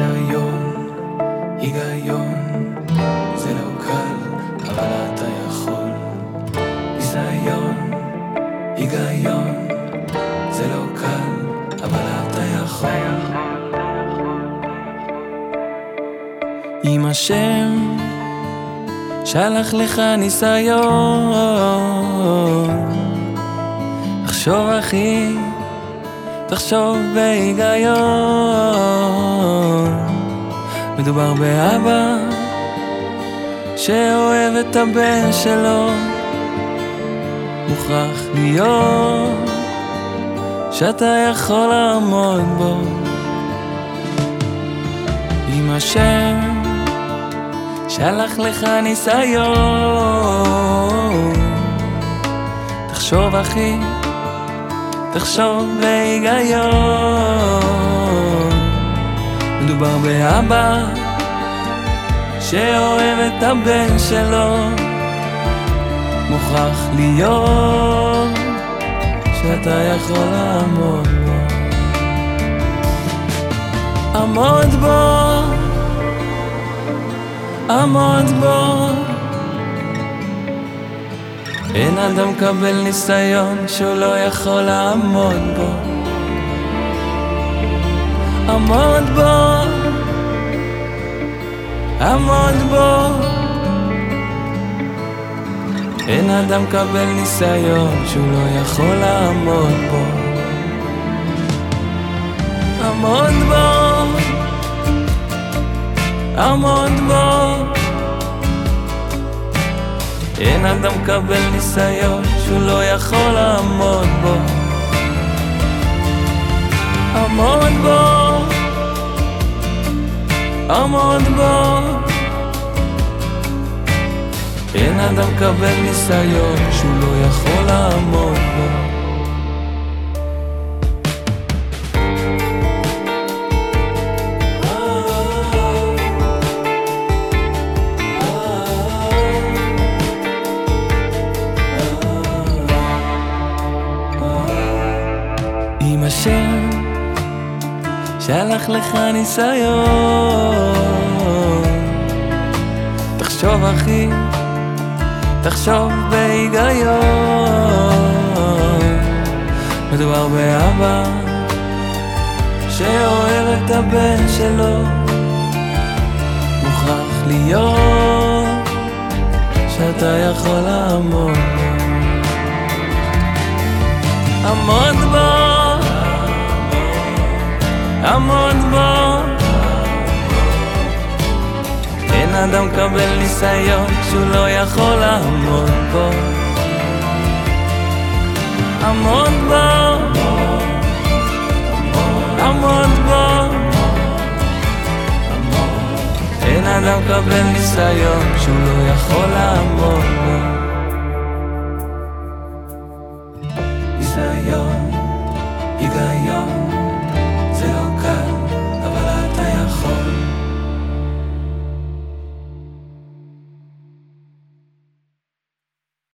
ניסיון, היגיון, זה לא קל, אבל אתה יכול. ניסיון, היגיון, זה לא קל, אבל אתה יכול. השם שלח לך ניסיון, תחשוב אחי, תחשוב בהיגיון. מדובר באבא שאוהב את הבן שלו, מוכרח להיות שאתה יכול לעמוד בו. אם השם שלח לך ניסיון. תחשוב אחי, תחשוב בהיגיון. מדובר באבא שאוהב את הבן שלו. מוכרח להיות שאתה יכול לעמוד בו. עמוד בו עמוד בו. אין אדם קבל ניסיון שהוא לא יכול לעמוד בו. עמוד בו, עמוד בו. אין אדם קבל ניסיון שהוא לא יכול לעמוד בו. עמוד בו. עמוד בו. אין אדם קבל ניסיון שהוא לא יכול לעמוד בו. עמוד בו, עמוד בו. אין אדם קבל ניסיון שהוא לא שלח לך ניסיון. תחשוב אחי, תחשוב בהיגיון. מדובר באבא שאוהב את הבן שלו מוכרח להיות שאתה יכול לעמוד עמוד בו אדם מקבל ניסיון שהוא לא יכול לעמוד בו. עמוד בו עמוד בו. אין אדם מקבל ניסיון שהוא לא יכול לעמוד בו. ניסיון.